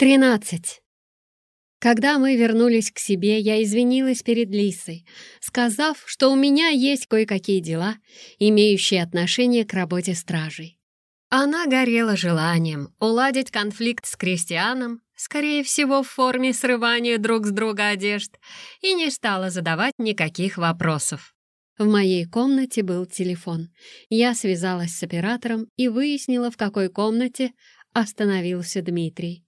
Тринадцать. Когда мы вернулись к себе, я извинилась перед Лисой, сказав, что у меня есть кое-какие дела, имеющие отношение к работе стражей. Она горела желанием уладить конфликт с крестьяном, скорее всего, в форме срывания друг с друга одежд, и не стала задавать никаких вопросов. В моей комнате был телефон. Я связалась с оператором и выяснила, в какой комнате остановился Дмитрий.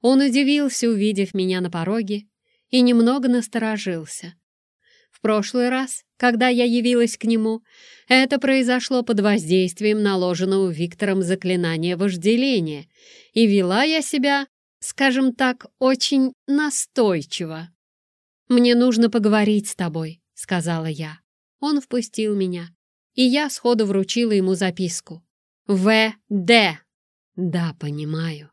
Он удивился, увидев меня на пороге, и немного насторожился. В прошлый раз, когда я явилась к нему, это произошло под воздействием наложенного Виктором заклинания вожделения, и вела я себя, скажем так, очень настойчиво. «Мне нужно поговорить с тобой», — сказала я. Он впустил меня, и я сходу вручила ему записку. «В.Д.» «Да, понимаю»,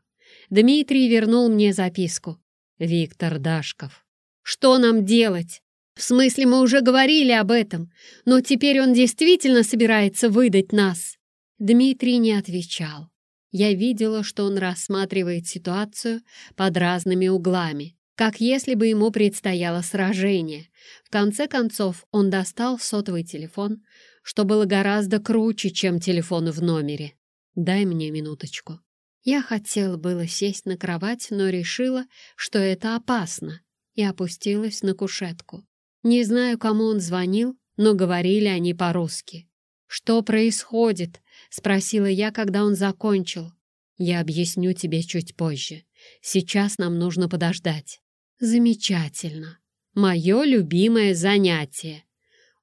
Дмитрий вернул мне записку. Виктор Дашков. «Что нам делать? В смысле, мы уже говорили об этом, но теперь он действительно собирается выдать нас». Дмитрий не отвечал. Я видела, что он рассматривает ситуацию под разными углами, как если бы ему предстояло сражение. В конце концов, он достал сотовый телефон, что было гораздо круче, чем телефон в номере. «Дай мне минуточку». Я хотела было сесть на кровать, но решила, что это опасно, и опустилась на кушетку. Не знаю, кому он звонил, но говорили они по-русски. «Что происходит?» — спросила я, когда он закончил. «Я объясню тебе чуть позже. Сейчас нам нужно подождать». «Замечательно. Мое любимое занятие».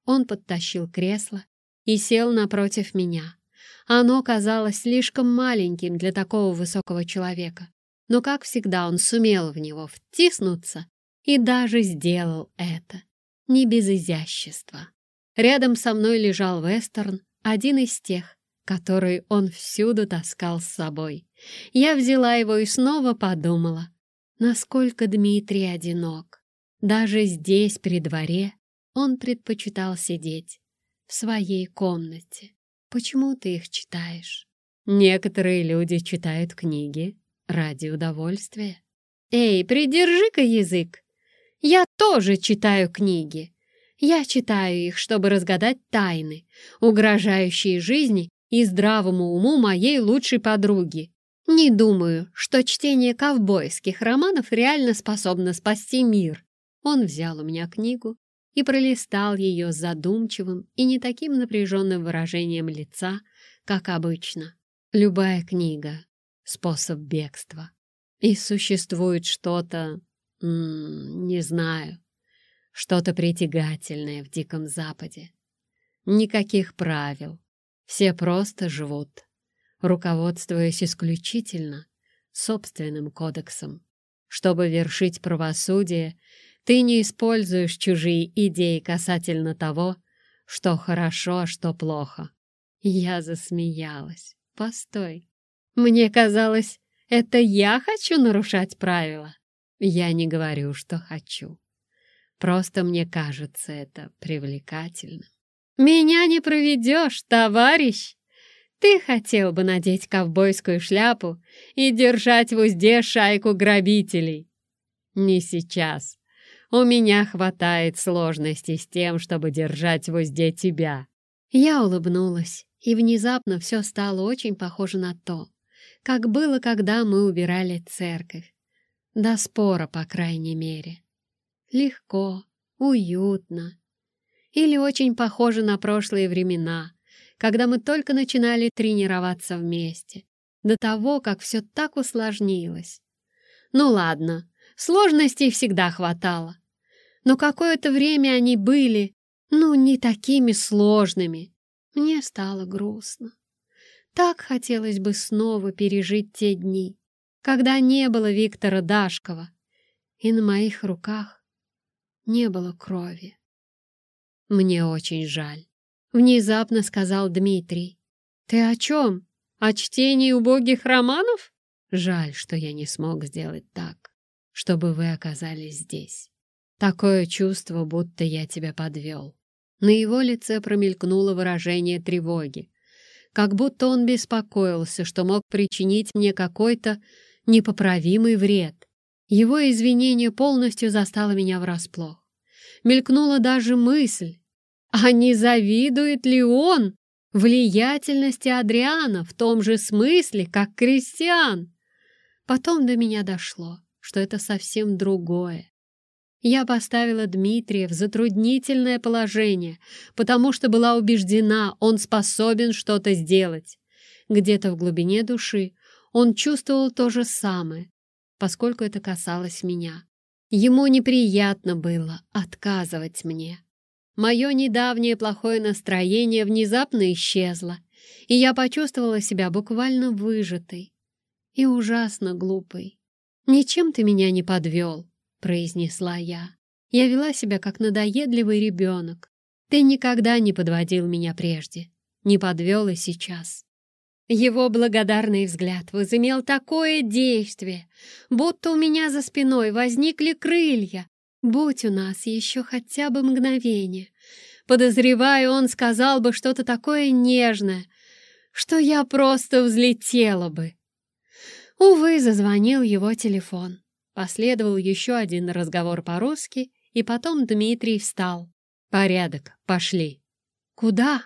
Он подтащил кресло и сел напротив меня. Оно казалось слишком маленьким для такого высокого человека. Но, как всегда, он сумел в него втиснуться и даже сделал это. Не без изящества. Рядом со мной лежал вестерн, один из тех, который он всюду таскал с собой. Я взяла его и снова подумала, насколько Дмитрий одинок. Даже здесь, при дворе, он предпочитал сидеть в своей комнате. Почему ты их читаешь? Некоторые люди читают книги ради удовольствия. Эй, придержи-ка язык. Я тоже читаю книги. Я читаю их, чтобы разгадать тайны, угрожающие жизни и здравому уму моей лучшей подруги. Не думаю, что чтение ковбойских романов реально способно спасти мир. Он взял у меня книгу и пролистал ее с задумчивым и не таким напряженным выражением лица, как обычно. Любая книга — способ бегства. И существует что-то, не знаю, что-то притягательное в Диком Западе. Никаких правил. Все просто живут, руководствуясь исключительно собственным кодексом. Чтобы вершить правосудие, ты не используешь чужие идеи касательно того, что хорошо, а что плохо. Я засмеялась. Постой. Мне казалось, это я хочу нарушать правила. Я не говорю, что хочу. Просто мне кажется это привлекательным. Меня не проведешь, товарищ. Ты хотел бы надеть ковбойскую шляпу и держать в узде шайку грабителей. Не сейчас. У меня хватает сложностей с тем, чтобы держать в узде тебя». Я улыбнулась, и внезапно все стало очень похоже на то, как было, когда мы убирали церковь. До спора, по крайней мере. Легко, уютно. Или очень похоже на прошлые времена, когда мы только начинали тренироваться вместе, до того, как все так усложнилось. Ну ладно, сложностей всегда хватало но какое-то время они были, ну, не такими сложными. Мне стало грустно. Так хотелось бы снова пережить те дни, когда не было Виктора Дашкова, и на моих руках не было крови. «Мне очень жаль», — внезапно сказал Дмитрий. «Ты о чем? О чтении убогих романов? Жаль, что я не смог сделать так, чтобы вы оказались здесь». Такое чувство, будто я тебя подвел. На его лице промелькнуло выражение тревоги, как будто он беспокоился, что мог причинить мне какой-то непоправимый вред. Его извинение полностью застало меня врасплох. Мелькнула даже мысль, а не завидует ли он влиятельности Адриана в том же смысле, как Кристиан? Потом до меня дошло, что это совсем другое. Я поставила Дмитрия в затруднительное положение, потому что была убеждена, он способен что-то сделать. Где-то в глубине души он чувствовал то же самое, поскольку это касалось меня. Ему неприятно было отказывать мне. Мое недавнее плохое настроение внезапно исчезло, и я почувствовала себя буквально выжатой и ужасно глупой. «Ничем ты меня не подвел», — произнесла я. Я вела себя как надоедливый ребенок. Ты никогда не подводил меня прежде, не подвел и сейчас. Его благодарный взгляд возымел такое действие, будто у меня за спиной возникли крылья. Будь у нас еще хотя бы мгновение. Подозреваю, он сказал бы что-то такое нежное, что я просто взлетела бы. Увы, зазвонил его телефон. Последовал еще один разговор по-русски, и потом Дмитрий встал. «Порядок, пошли». «Куда?»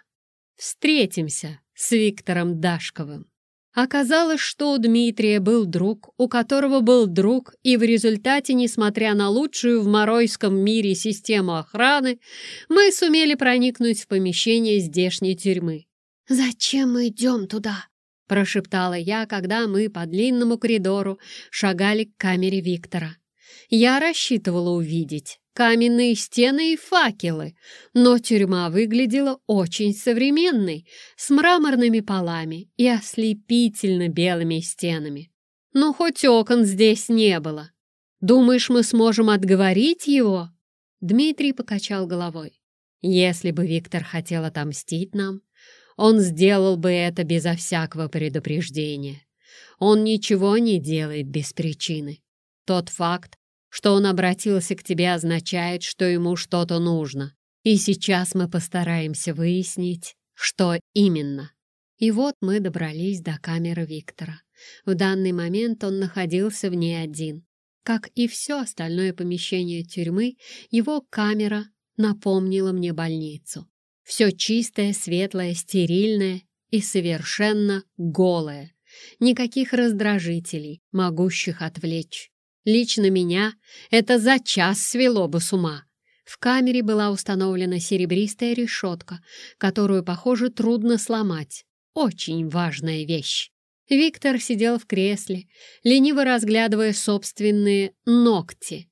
«Встретимся», с Виктором Дашковым. Оказалось, что у Дмитрия был друг, у которого был друг, и в результате, несмотря на лучшую в Моройском мире систему охраны, мы сумели проникнуть в помещение здешней тюрьмы. «Зачем мы идем туда?» — прошептала я, когда мы по длинному коридору шагали к камере Виктора. Я рассчитывала увидеть каменные стены и факелы, но тюрьма выглядела очень современной, с мраморными полами и ослепительно белыми стенами. Но хоть окон здесь не было. Думаешь, мы сможем отговорить его? Дмитрий покачал головой. Если бы Виктор хотел отомстить нам, он сделал бы это безо всякого предупреждения. Он ничего не делает без причины. Тот факт, что он обратился к тебе, означает, что ему что-то нужно. И сейчас мы постараемся выяснить, что именно. И вот мы добрались до камеры Виктора. В данный момент он находился в ней один. Как и все остальное помещение тюрьмы, его камера напомнила мне больницу. Все чистое, светлое, стерильное и совершенно голое. Никаких раздражителей, могущих отвлечь. Лично меня это за час свело бы с ума. В камере была установлена серебристая решетка, которую, похоже, трудно сломать. Очень важная вещь. Виктор сидел в кресле, лениво разглядывая собственные ногти.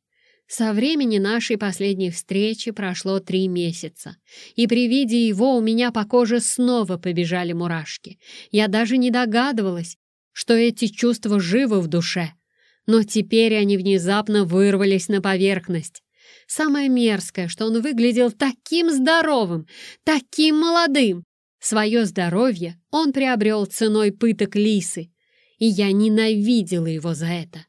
Со времени нашей последней встречи прошло три месяца, и при виде его у меня по коже снова побежали мурашки. Я даже не догадывалась, что эти чувства живы в душе — но теперь они внезапно вырвались на поверхность. Самое мерзкое, что он выглядел таким здоровым, таким молодым. Свое здоровье он приобрел ценой пыток лисы, и я ненавидела его за это.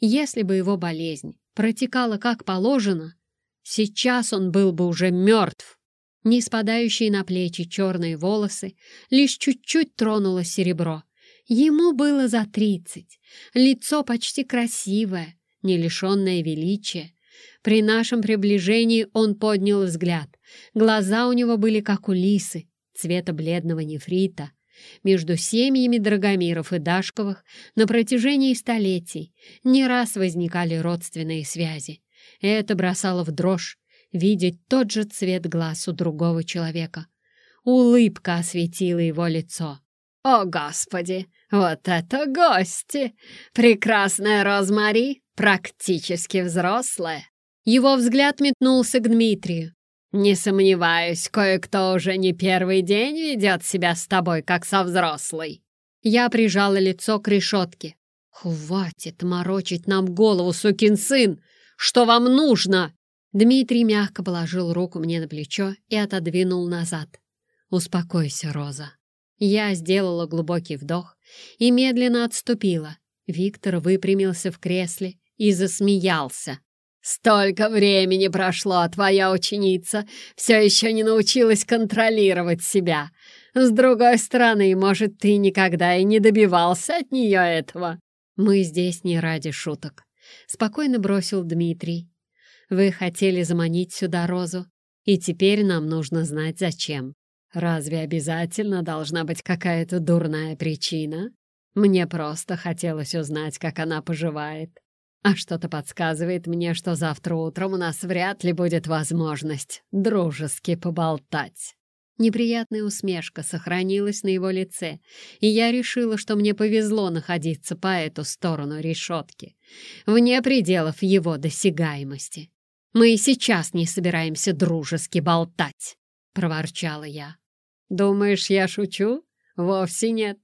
Если бы его болезнь протекала как положено, сейчас он был бы уже мертв. Не спадающие на плечи черные волосы лишь чуть-чуть тронуло серебро. Ему было за тридцать, лицо почти красивое, не лишенное величия. При нашем приближении он поднял взгляд. Глаза у него были как у лисы, цвета бледного нефрита. Между семьями Драгомиров и Дашковых на протяжении столетий не раз возникали родственные связи. Это бросало в дрожь видеть тот же цвет глаз у другого человека. Улыбка осветила его лицо. «О, Господи! Вот это гости! Прекрасная Розмари, практически взрослая!» Его взгляд метнулся к Дмитрию. «Не сомневаюсь, кое-кто уже не первый день ведет себя с тобой, как со взрослой». Я прижала лицо к решетке. «Хватит морочить нам голову, сукин сын! Что вам нужно?» Дмитрий мягко положил руку мне на плечо и отодвинул назад. «Успокойся, Роза. Я сделала глубокий вдох и медленно отступила. Виктор выпрямился в кресле и засмеялся. «Столько времени прошло, а твоя ученица все еще не научилась контролировать себя. С другой стороны, может, ты никогда и не добивался от нее этого. Мы здесь не ради шуток. Спокойно бросил Дмитрий. Вы хотели заманить сюда Розу, и теперь нам нужно знать, зачем. Разве обязательно должна быть какая-то дурная причина? Мне просто хотелось узнать, как она поживает. А что-то подсказывает мне, что завтра утром у нас вряд ли будет возможность дружески поболтать. Неприятная усмешка сохранилась на его лице, и я решила, что мне повезло находиться по эту сторону решетки, вне пределов его досягаемости. «Мы и сейчас не собираемся дружески болтать», — проворчала я. «Думаешь, я шучу? Вовсе нет.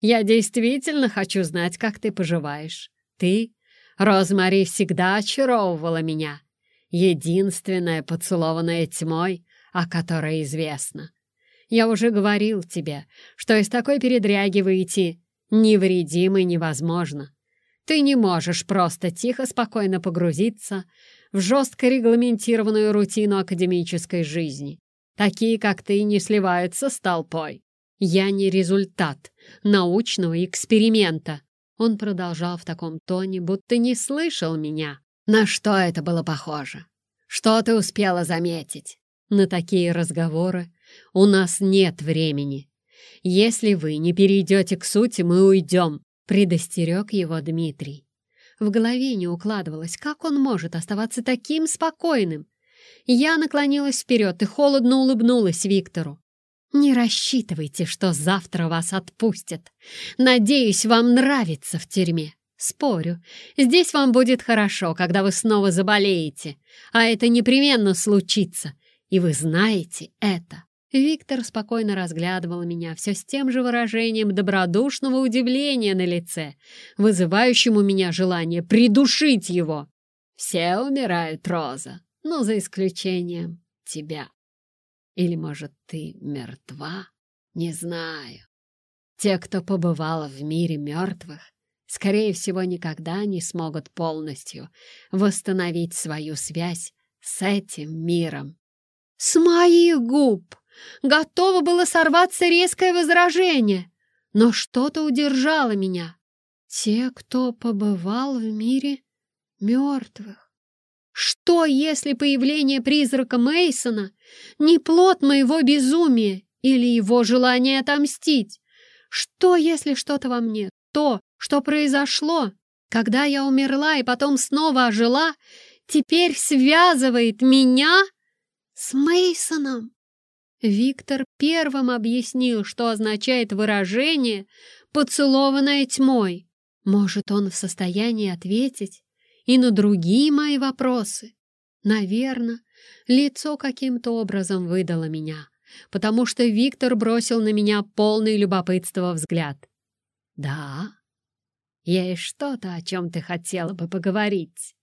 Я действительно хочу знать, как ты поживаешь. Ты, Розмари, всегда очаровывала меня. Единственная поцелованная тьмой, о которой известно. Я уже говорил тебе, что из такой передряги выйти невредимой невозможно. Ты не можешь просто тихо, спокойно погрузиться в жестко регламентированную рутину академической жизни. Такие, как ты, не сливаются с толпой. Я не результат научного эксперимента. Он продолжал в таком тоне, будто не слышал меня. На что это было похоже? Что ты успела заметить? На такие разговоры у нас нет времени. Если вы не перейдете к сути, мы уйдем», — предостерег его Дмитрий. В голове не укладывалось, как он может оставаться таким спокойным. Я наклонилась вперед и холодно улыбнулась Виктору. «Не рассчитывайте, что завтра вас отпустят. Надеюсь, вам нравится в тюрьме. Спорю, здесь вам будет хорошо, когда вы снова заболеете, а это непременно случится, и вы знаете это». Виктор спокойно разглядывал меня все с тем же выражением добродушного удивления на лице, вызывающим у меня желание придушить его. «Все умирают, Роза, но за исключением тебя. Или, может, ты мертва? Не знаю. Те, кто побывал в мире мертвых, скорее всего, никогда не смогут полностью восстановить свою связь с этим миром. С моих губ готово было сорваться резкое возражение, но что-то удержало меня. Те, кто побывал в мире мертвых. Что, если появление призрака Мейсона не плод моего безумия или его желания отомстить? Что, если что-то во мне, то, что произошло, когда я умерла и потом снова ожила, теперь связывает меня с Мейсоном? Виктор первым объяснил, что означает выражение «поцелованная тьмой». Может, он в состоянии ответить и на другие мои вопросы? Наверное, лицо каким-то образом выдало меня, потому что Виктор бросил на меня полный любопытства взгляд. «Да, есть что-то, о чем ты хотела бы поговорить?»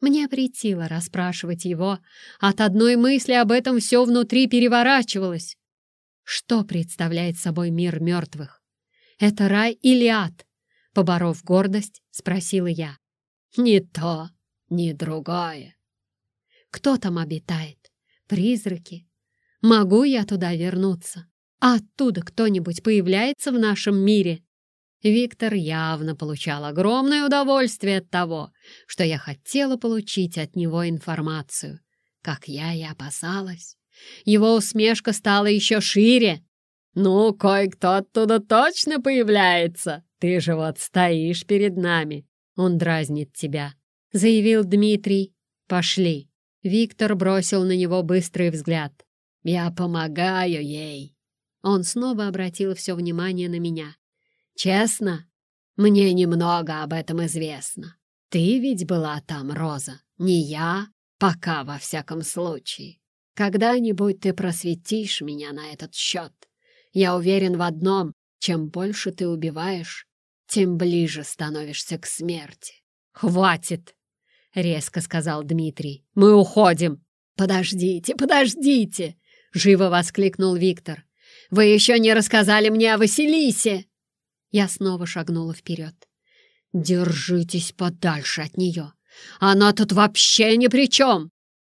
Мне претило расспрашивать его. От одной мысли об этом все внутри переворачивалось. Что представляет собой мир мертвых? Это рай или ад? Поборов гордость, спросила я. Ни то, ни другое. Кто там обитает? Призраки? Могу я туда вернуться? А оттуда кто-нибудь появляется в нашем мире? Виктор явно получал огромное удовольствие от того, что я хотела получить от него информацию, как я и опасалась. Его усмешка стала еще шире. «Ну, кое-кто оттуда точно появляется. Ты же вот стоишь перед нами. Он дразнит тебя», — заявил Дмитрий. «Пошли». Виктор бросил на него быстрый взгляд. «Я помогаю ей». Он снова обратил все внимание на меня. Честно, мне немного об этом известно. Ты ведь была там, Роза, не я, пока во всяком случае. Когда-нибудь ты просветишь меня на этот счет. Я уверен в одном, чем больше ты убиваешь, тем ближе становишься к смерти. «Хватит!» — резко сказал Дмитрий. «Мы уходим!» «Подождите, подождите!» — живо воскликнул Виктор. «Вы еще не рассказали мне о Василисе!» Я снова шагнула вперед. «Держитесь подальше от нее! Она тут вообще ни при чем!»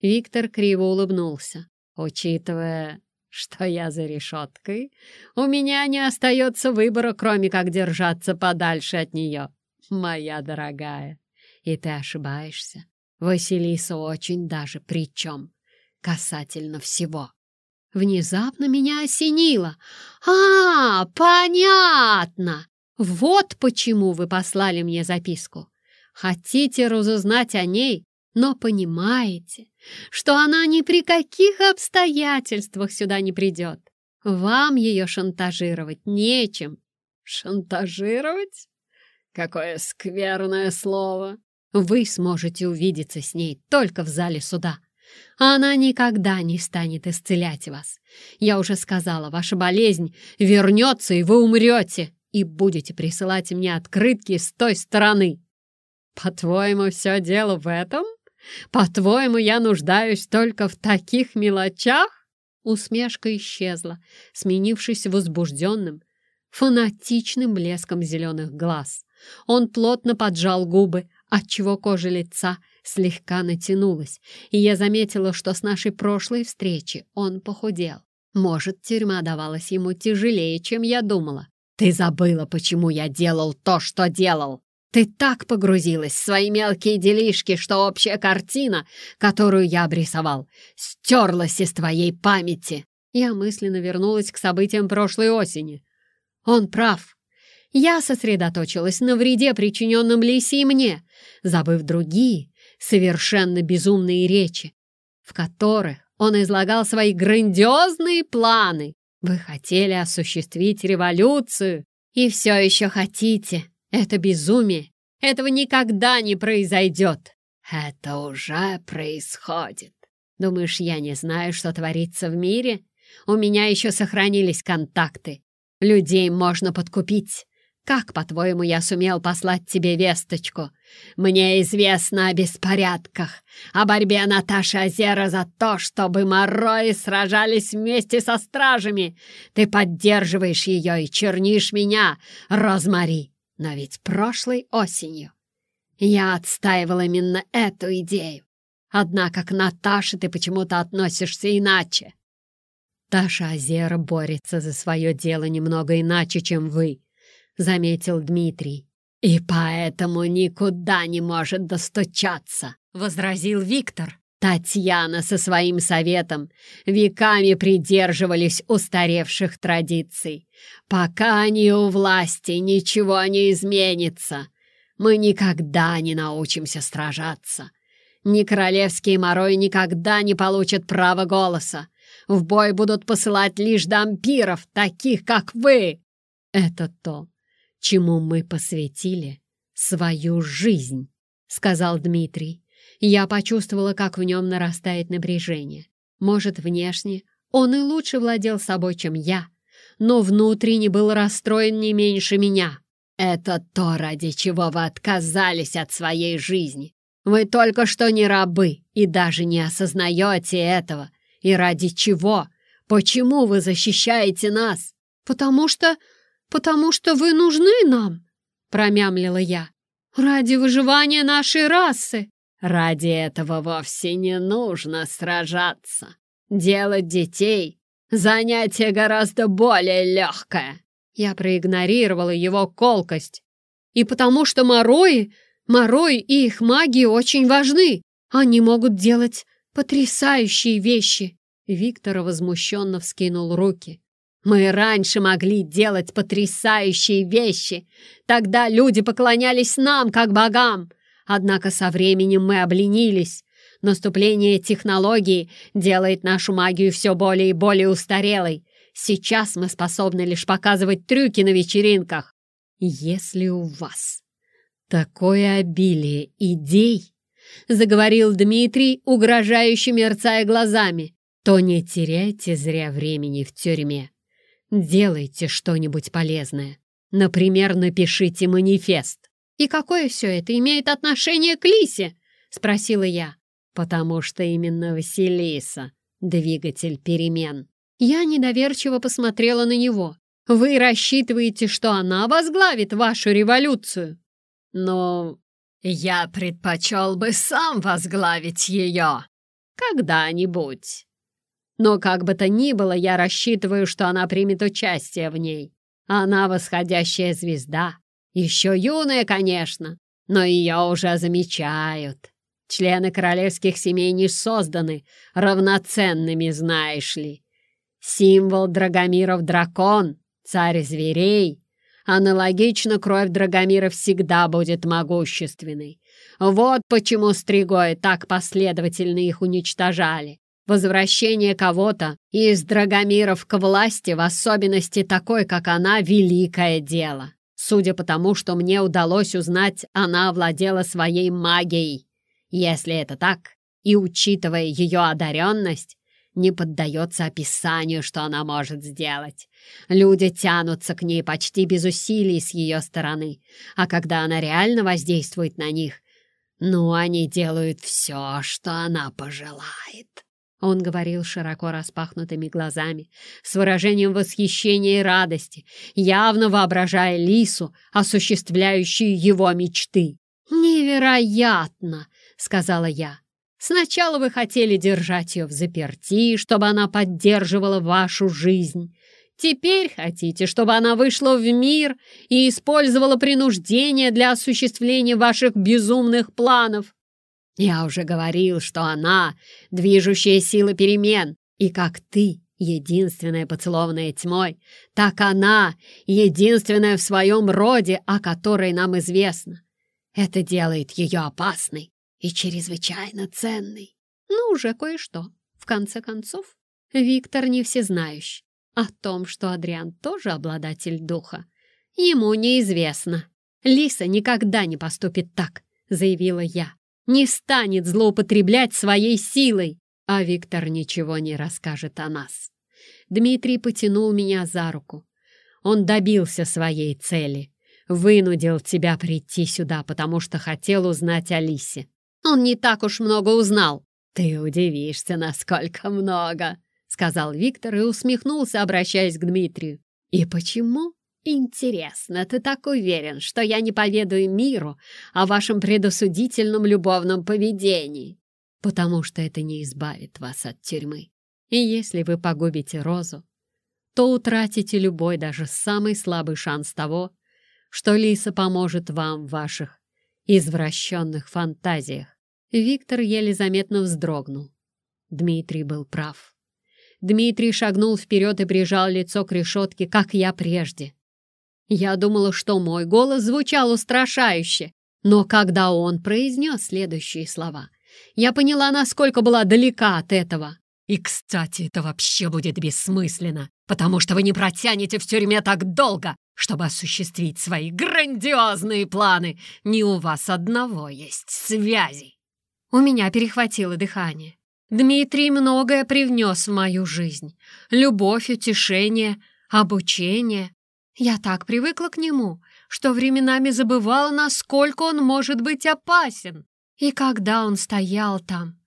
Виктор криво улыбнулся. «Учитывая, что я за решеткой, у меня не остается выбора, кроме как держаться подальше от нее. моя дорогая, и ты ошибаешься. Василиса очень даже причем касательно всего. Внезапно меня осенило. «А, понятно! Вот почему вы послали мне записку. Хотите разузнать о ней, но понимаете, что она ни при каких обстоятельствах сюда не придет. Вам ее шантажировать нечем». «Шантажировать? Какое скверное слово!» Вы сможете увидеться с ней только в зале суда. Она никогда не станет исцелять вас. Я уже сказала, ваша болезнь вернется, и вы умрете, и будете присылать мне открытки с той стороны. По-твоему, все дело в этом? По-твоему, я нуждаюсь только в таких мелочах? Усмешка исчезла, сменившись возбужденным, фанатичным блеском зеленых глаз. Он плотно поджал губы, отчего кожа лица слегка натянулась, и я заметила, что с нашей прошлой встречи он похудел. Может, тюрьма давалась ему тяжелее, чем я думала. «Ты забыла, почему я делал то, что делал!» Ты так погрузилась в свои мелкие делишки, что общая картина, которую я обрисовал, стерлась из твоей памяти. Я мысленно вернулась к событиям прошлой осени. Он прав. Я сосредоточилась на вреде, причиненном Лисе и мне, забыв другие, совершенно безумные речи, в которых он излагал свои грандиозные планы. Вы хотели осуществить революцию и все еще хотите. Это безумие. Этого никогда не произойдет. Это уже происходит. Думаешь, я не знаю, что творится в мире? У меня еще сохранились контакты. Людей можно подкупить. Как, по-твоему, я сумел послать тебе весточку? Мне известно о беспорядках, о борьбе Наташи Озера за то, чтобы Морои сражались вместе со стражами. Ты поддерживаешь ее и чернишь меня, Розмари. Но ведь прошлой осенью я отстаивал именно эту идею. Однако к Наташе ты почему-то относишься иначе. Таша Озера борется за свое дело немного иначе, чем вы заметил Дмитрий. «И поэтому никуда не может достучаться», — возразил Виктор. Татьяна со своим советом веками придерживались устаревших традиций. Пока они у власти, ничего не изменится. Мы никогда не научимся сражаться. Ни королевские морой никогда не получат права голоса. В бой будут посылать лишь дампиров, таких как вы. Это то, чему мы посвятили свою жизнь», — сказал Дмитрий. Я почувствовала, как в нем нарастает напряжение. Может, внешне он и лучше владел собой, чем я, но внутренне был расстроен не меньше меня. «Это то, ради чего вы отказались от своей жизни. Вы только что не рабы и даже не осознаете этого. И ради чего? Почему вы защищаете нас?» «Потому что потому что вы нужны нам», — промямлила я, — «ради выживания нашей расы». «Ради этого вовсе не нужно сражаться. Делать детей — занятие гораздо более легкое». Я проигнорировала его колкость. «И потому что морои, морои и их маги очень важны. Они могут делать потрясающие вещи». Виктор возмущенно вскинул руки. Мы раньше могли делать потрясающие вещи. Тогда люди поклонялись нам, как богам. Однако со временем мы обленились. Наступление технологии делает нашу магию все более и более устарелой. Сейчас мы способны лишь показывать трюки на вечеринках. Если у вас такое обилие идей, заговорил Дмитрий, угрожающе мерцая глазами, то не теряйте зря времени в тюрьме. Делайте что-нибудь полезное. Например, напишите манифест. «И какое все это имеет отношение к Лисе?» — спросила я. «Потому что именно Василиса — двигатель перемен». Я недоверчиво посмотрела на него. «Вы рассчитываете, что она возглавит вашу революцию?» «Но я предпочел бы сам возглавить ее когда-нибудь». Но как бы то ни было, я рассчитываю, что она примет участие в ней. Она восходящая звезда, Еще юная, конечно, но ее уже замечают. Члены королевских семей не созданы равноценными, знаешь ли. Символ Драгомиров — дракон, царь зверей. Аналогично кровь Драгомира всегда будет могущественной. Вот почему Стригои так последовательно их уничтожали. Возвращение кого-то из Драгомиров к власти, в особенности такой, как она, великое дело. Судя по тому, что мне удалось узнать, она овладела своей магией. Если это так, и учитывая ее одаренность, не поддается описанию, что она может сделать. Люди тянутся к ней почти без усилий с ее стороны, а когда она реально воздействует на них, ну, они делают все, что она пожелает. Он говорил широко распахнутыми глазами, с выражением восхищения и радости, явно воображая Лису, осуществляющую его мечты. «Невероятно!» — сказала я. «Сначала вы хотели держать ее в заперти, чтобы она поддерживала вашу жизнь. Теперь хотите, чтобы она вышла в мир и использовала принуждение для осуществления ваших безумных планов. Я уже говорил, что она — движущая сила перемен, и как ты — единственная поцелованная тьмой, так она — единственная в своем роде, о которой нам известно. Это делает ее опасной и чрезвычайно ценной. Ну, уже кое-что. В конце концов, Виктор не всезнающий. О том, что Адриан тоже обладатель духа, ему неизвестно. «Лиса никогда не поступит так», — заявила я. «Не станет злоупотреблять своей силой, а Виктор ничего не расскажет о нас». Дмитрий потянул меня за руку. Он добился своей цели. Вынудил тебя прийти сюда, потому что хотел узнать о Лисе. Он не так уж много узнал. Ты удивишься, насколько много, сказал Виктор и усмехнулся, обращаясь к Дмитрию. И почему? Интересно, ты так уверен, что я не поведаю миру о вашем предосудительном любовном поведении? Потому что это не избавит вас от тюрьмы. И если вы погубите Розу, то утратите любой, даже самый слабый шанс того, что Лиса поможет вам в ваших извращенных фантазиях. Виктор еле заметно вздрогнул. Дмитрий был прав. Дмитрий шагнул вперед и прижал лицо к решетке, как я прежде. Я думала, что мой голос звучал устрашающе, но когда он произнес следующие слова, я поняла, насколько была далека от этого. И, кстати, это вообще будет бессмысленно, потому что вы не протянете в тюрьме так долго, чтобы осуществить свои грандиозные планы. Не у вас одного есть связи. У меня перехватило дыхание. Дмитрий многое привнес в мою жизнь. Любовь, утешение, обучение. Я так привыкла к нему, что временами забывала, насколько он может быть опасен. И когда он стоял там,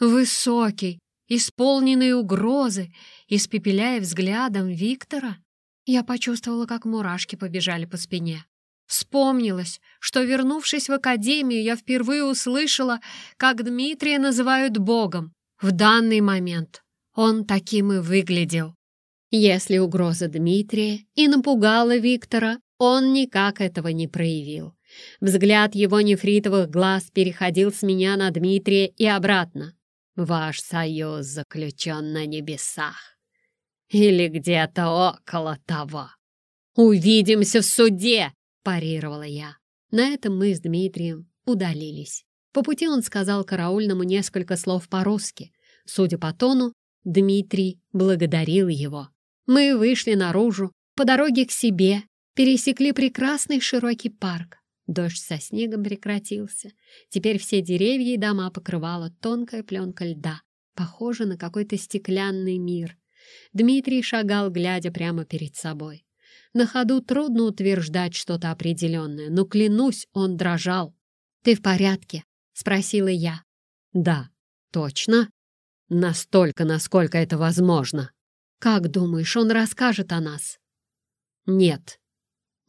высокий, исполненный угрозы, испепеляя взглядом Виктора, я почувствовала, как мурашки побежали по спине. Вспомнилось, что, вернувшись в академию, я впервые услышала, как Дмитрия называют Богом. В данный момент он таким и выглядел. Если угроза Дмитрия и напугала Виктора, он никак этого не проявил. Взгляд его нефритовых глаз переходил с меня на Дмитрия и обратно. «Ваш союз заключен на небесах или где-то около того. «Увидимся в суде!» — парировала я. На этом мы с Дмитрием удалились. По пути он сказал караульному несколько слов по-русски. Судя по тону, Дмитрий благодарил его. Мы вышли наружу, по дороге к себе, пересекли прекрасный широкий парк. Дождь со снегом прекратился. Теперь все деревья и дома покрывала тонкая пленка льда, похожа на какой-то стеклянный мир. Дмитрий шагал, глядя прямо перед собой. На ходу трудно утверждать что-то определенное, но, клянусь, он дрожал. «Ты в порядке?» — спросила я. «Да, точно. Настолько, насколько это возможно». «Как думаешь, он расскажет о нас?» «Нет».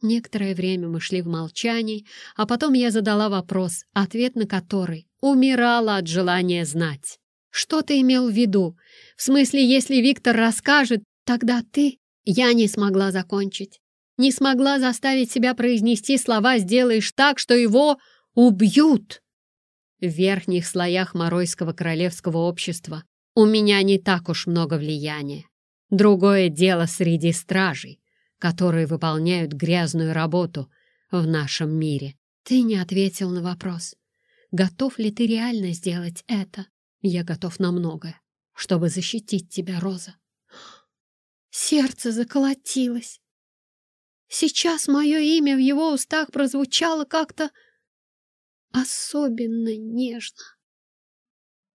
Некоторое время мы шли в молчании, а потом я задала вопрос, ответ на который умирала от желания знать. «Что ты имел в виду? В смысле, если Виктор расскажет, тогда ты...» Я не смогла закончить. Не смогла заставить себя произнести слова «сделаешь так, что его убьют». В верхних слоях Моройского королевского общества у меня не так уж много влияния. Другое дело среди стражей, которые выполняют грязную работу в нашем мире. Ты не ответил на вопрос. Готов ли ты реально сделать это? Я готов на многое, чтобы защитить тебя, Роза. Сердце заколотилось. Сейчас мое имя в его устах прозвучало как-то особенно нежно.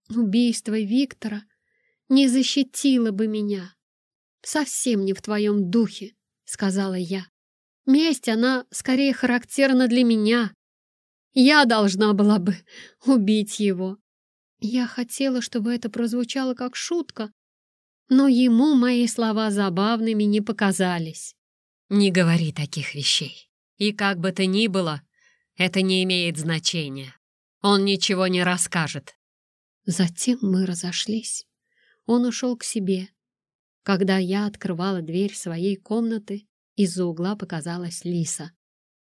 Убийство Виктора не защитило бы меня. Совсем не в твоем духе, сказала я. Месть, она скорее характерна для меня. Я должна была бы убить его. Я хотела, чтобы это прозвучало как шутка, но ему мои слова забавными не показались. «Не говори таких вещей. И как бы то ни было, это не имеет значения. Он ничего не расскажет». Затем мы разошлись. Он ушел к себе. Когда я открывала дверь своей комнаты, из-за угла показалась Лиса.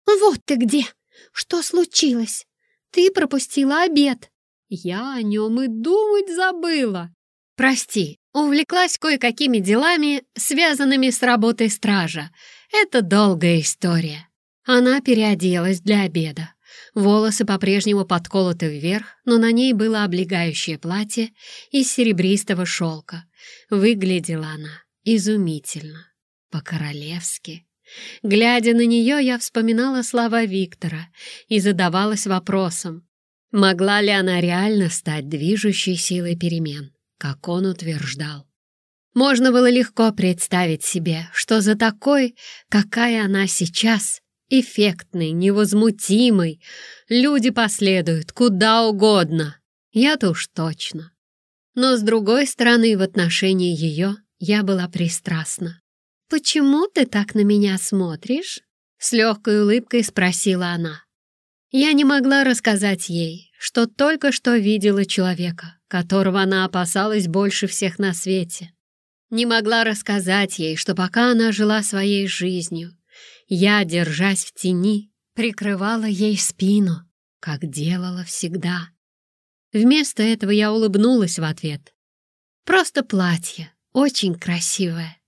«Вот ты где! Что случилось? Ты пропустила обед!» Я о нем и думать забыла. «Прости, увлеклась кое-какими делами, связанными с работой стража. Это долгая история». Она переоделась для обеда. Волосы по-прежнему подколоты вверх, но на ней было облегающее платье из серебристого шелка. Выглядела она изумительно, по-королевски. Глядя на нее, я вспоминала слова Виктора и задавалась вопросом, могла ли она реально стать движущей силой перемен, как он утверждал. Можно было легко представить себе, что за такой, какая она сейчас, эффектной, невозмутимой, люди последуют куда угодно. Я-то уж точно. Но, с другой стороны, в отношении ее я была пристрастна. «Почему ты так на меня смотришь?» С легкой улыбкой спросила она. Я не могла рассказать ей, что только что видела человека, которого она опасалась больше всех на свете. Не могла рассказать ей, что пока она жила своей жизнью, я, держась в тени, прикрывала ей спину, как делала всегда. Вместо этого я улыбнулась в ответ. Просто платье, очень красивое.